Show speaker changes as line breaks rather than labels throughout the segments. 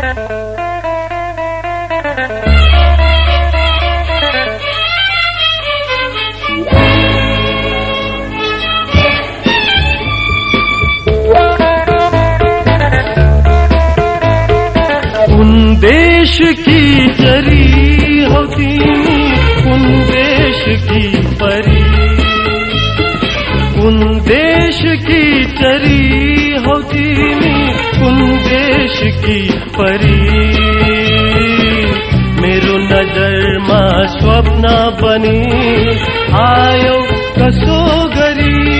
उन देश की चरी होती उन देश की परी। उन देश की चरी की परी। मेरो नजरमा स्वप्न बनी। आयो कसो गरी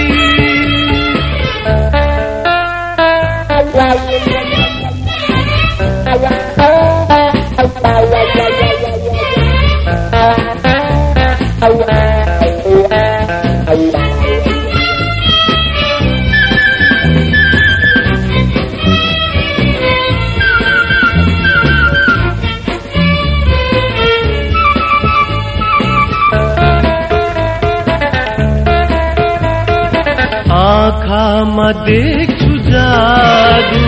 आँखामा देख्छु जादु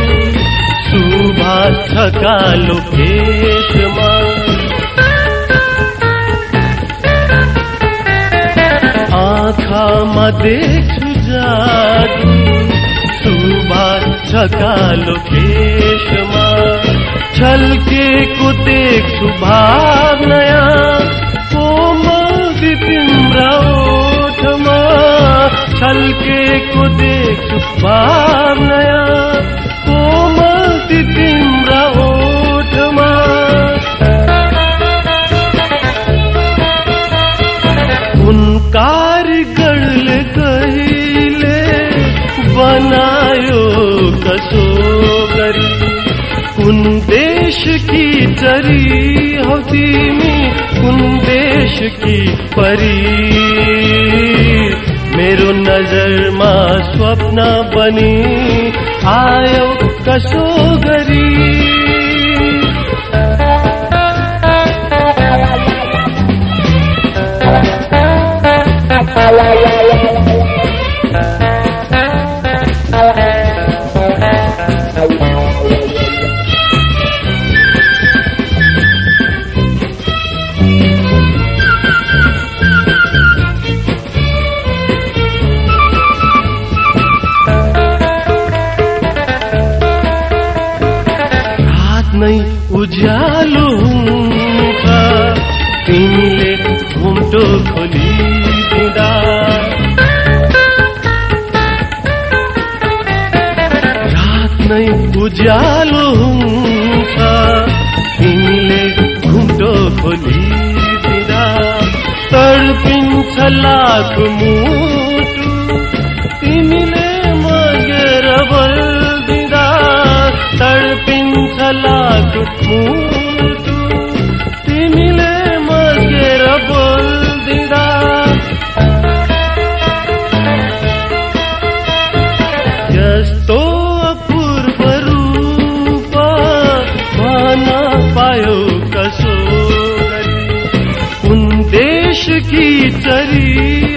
सुभाष कालो केशमा आँखामा देख्छु जादु सुभाष कालो केशमा छल्केको देख्छु भाव नयाँ। कोमल तिम्रा ओठमा देख्छु भाव नयाँ कोमल तिम्रा ओठमा। उन कारिगरले कहिले बनायो कसो गरी कुन देश की चरी हो तिमी कुन देश की परी। मेरो नजरमा स्वप्न बनी आयो कसो गरी नै उज्यालो हुन्छ तिमीले घुम्टो खोलिदिँदा रात नै उज्यालो हुन्छ तिमीले घुम्टो खोलिदिँदा लाख मुटु मुटु तिमीले मगेर बोल्दिँदा। यस्तो अपूर्व रूप भन पायो कसो कुन देश की चरी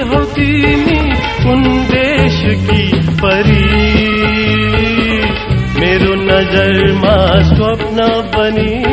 हो तिमी कुन देश की परी। मेरो नजरमा स्वप्न ಮನಿ